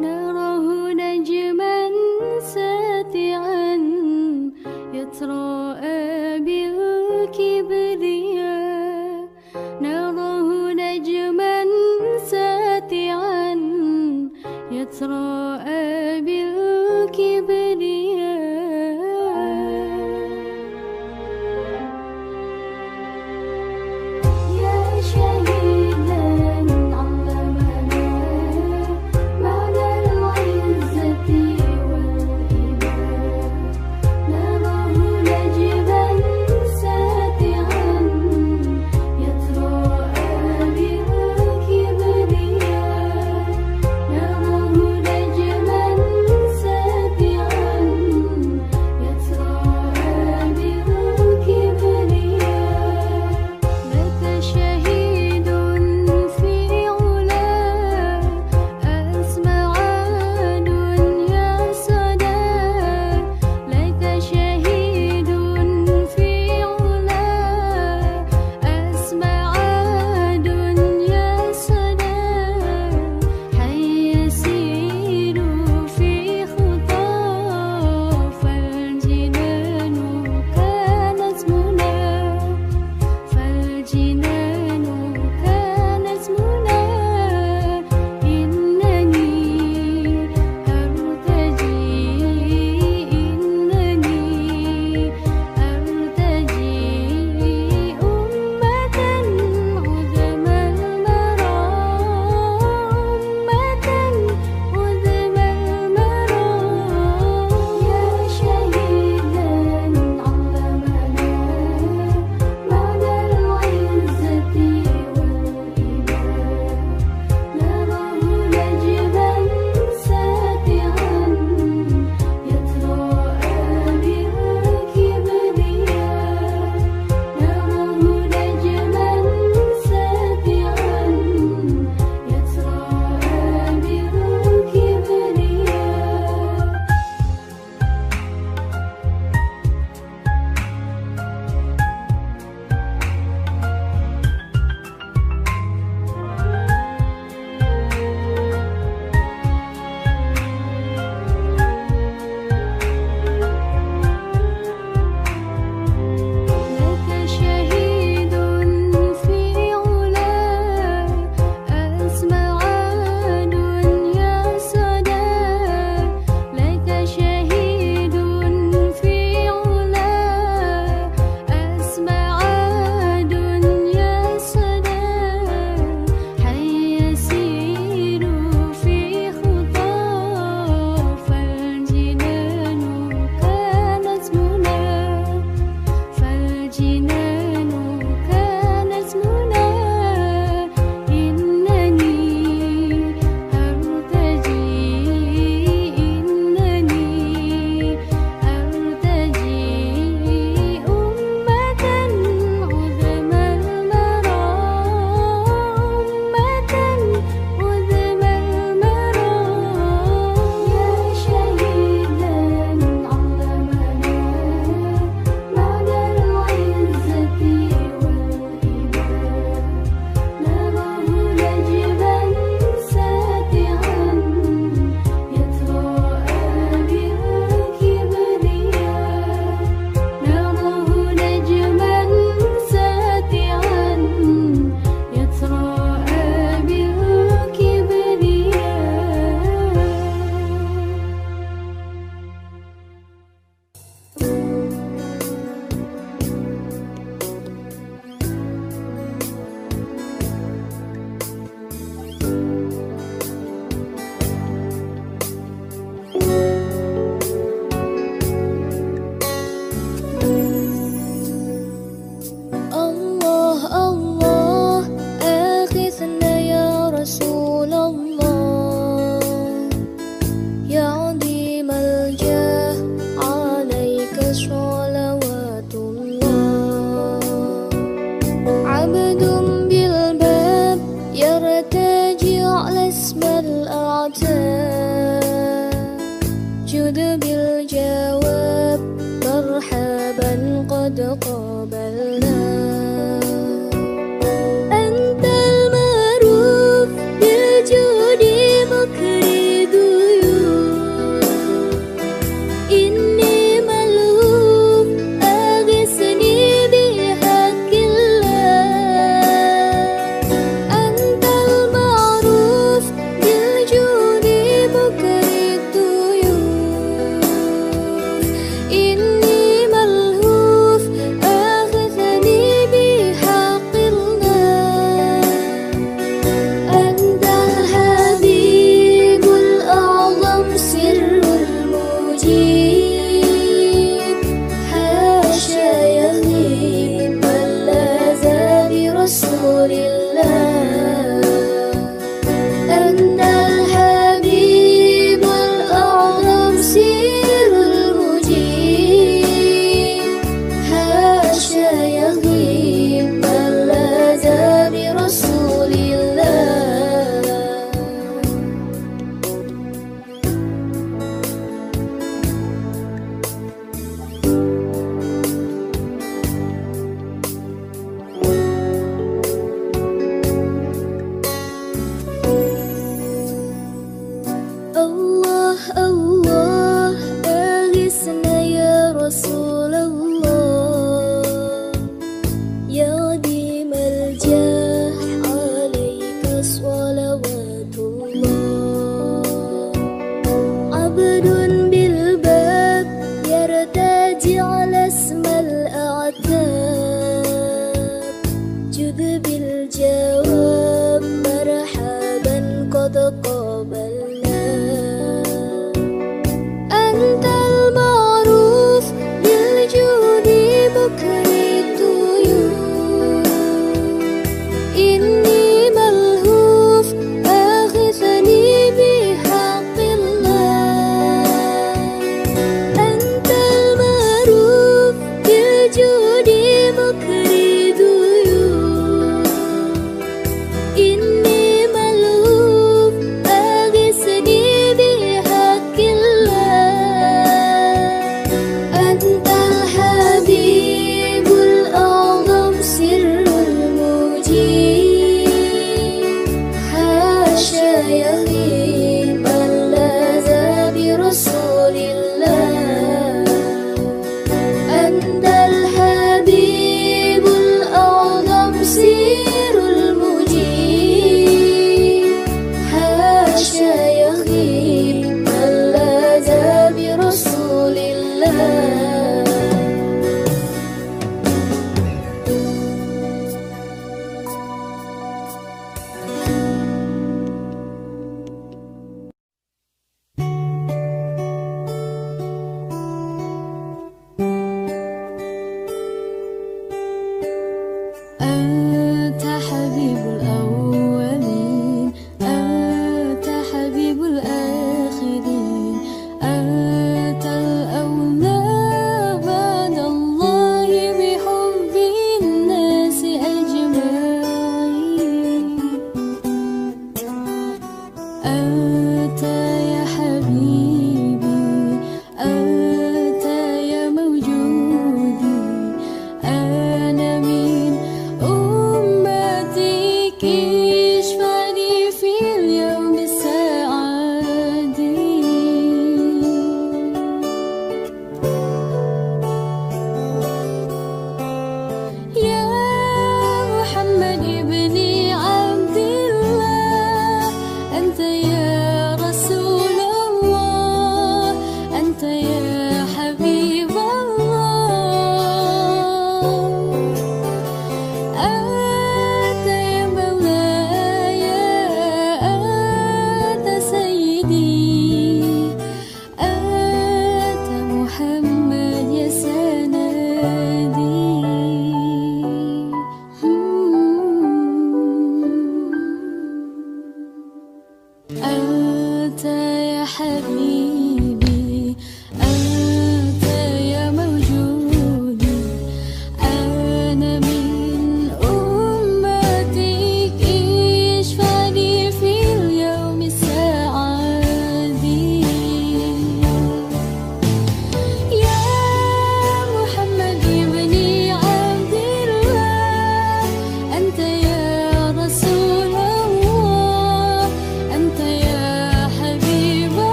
now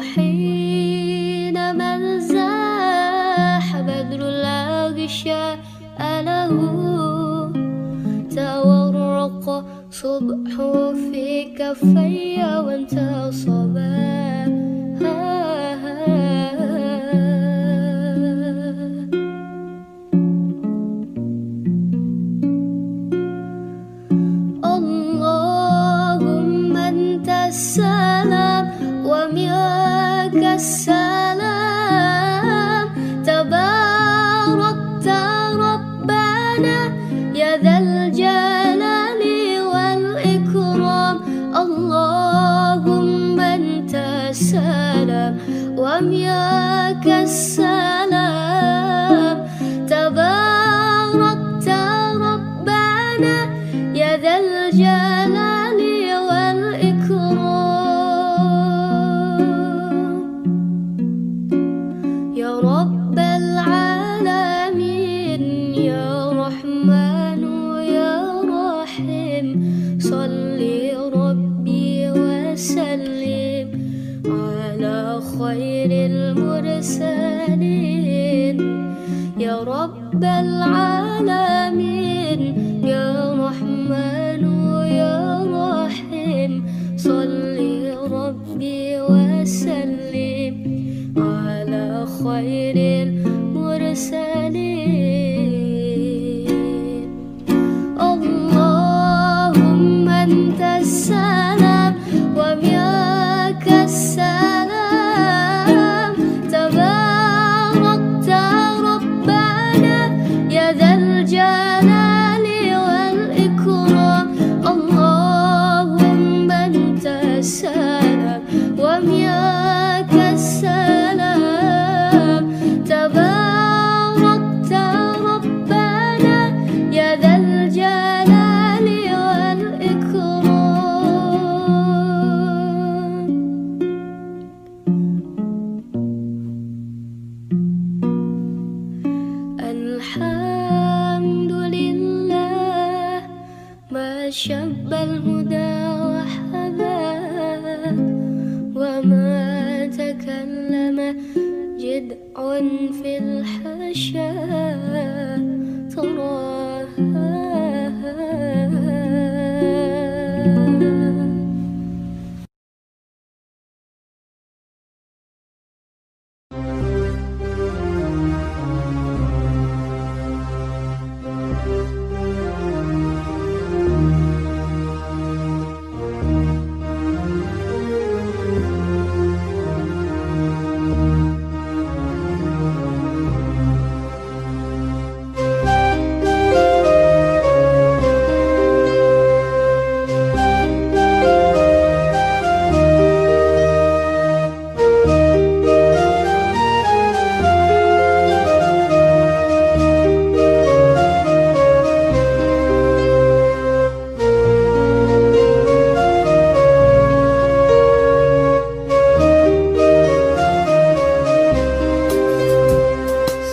وحين انزاح بدر الأغشى أله تورق صبح في كفي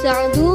c'est un doux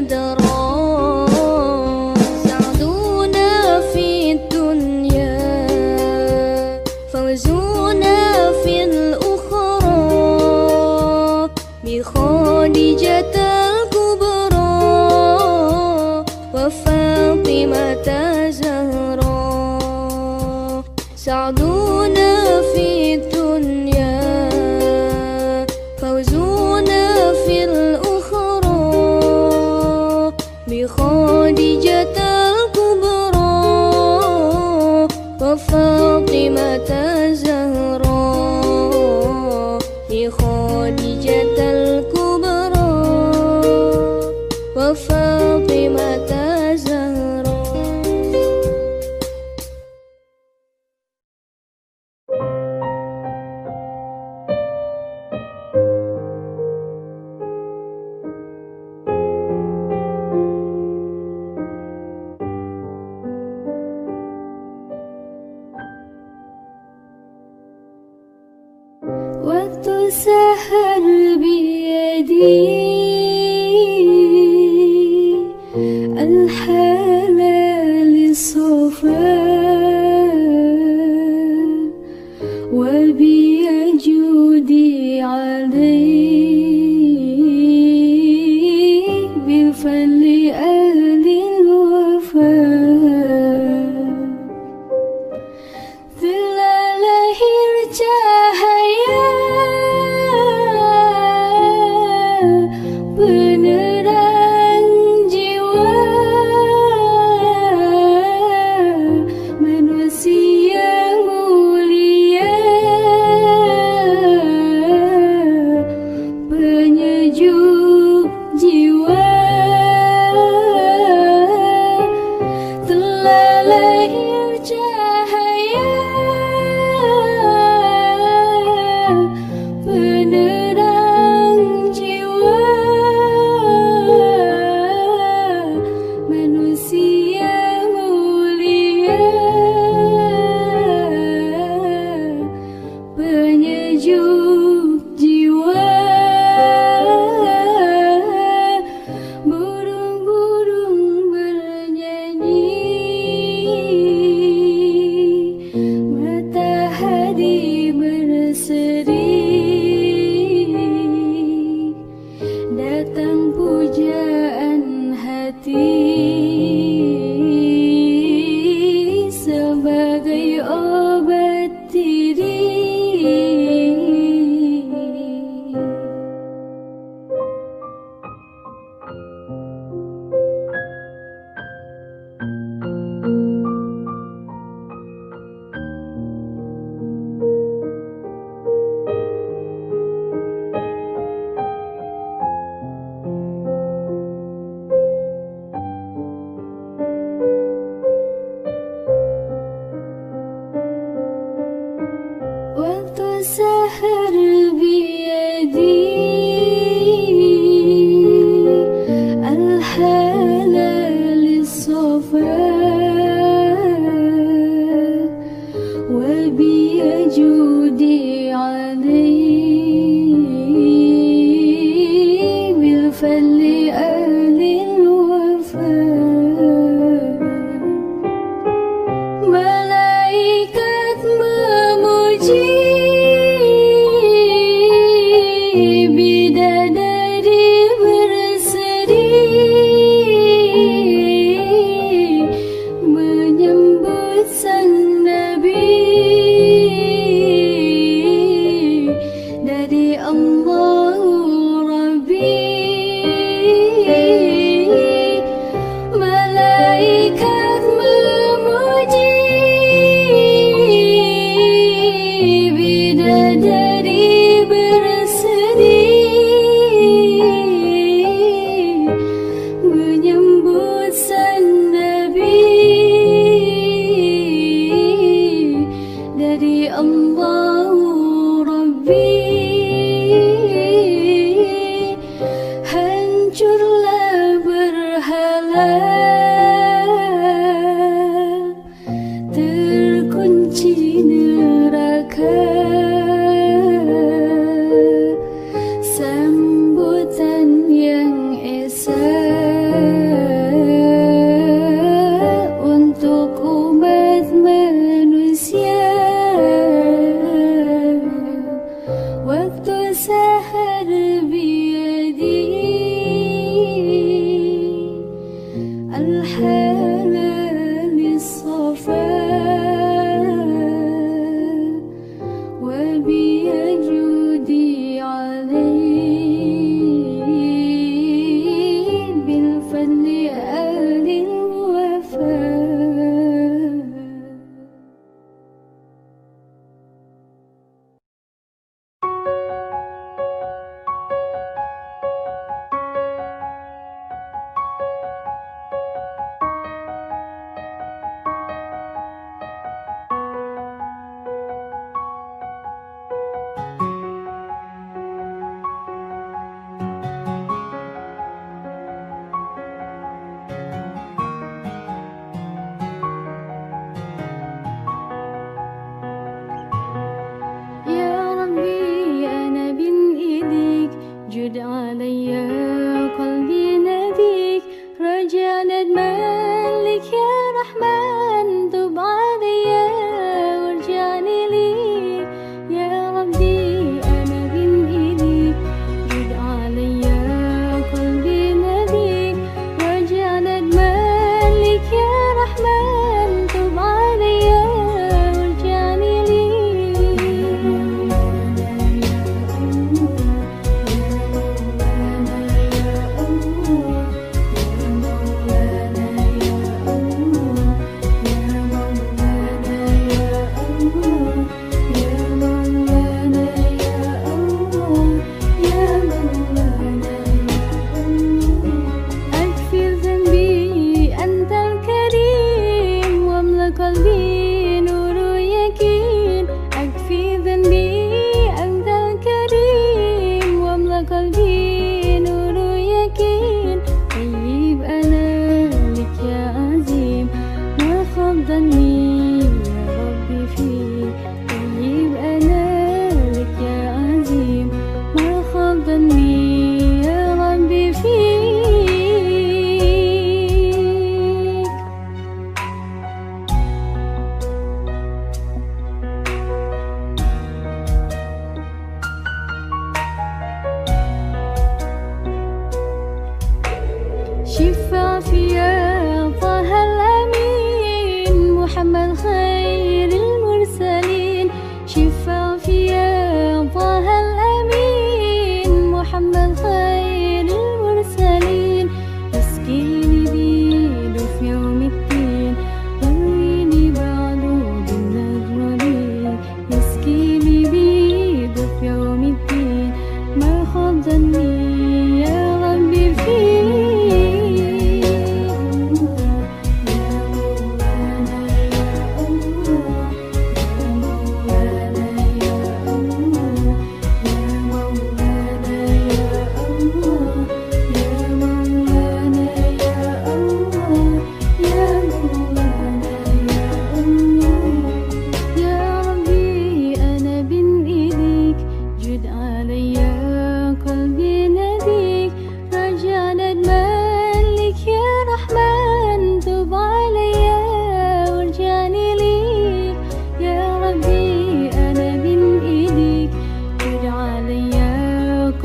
أدرى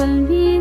Gambhir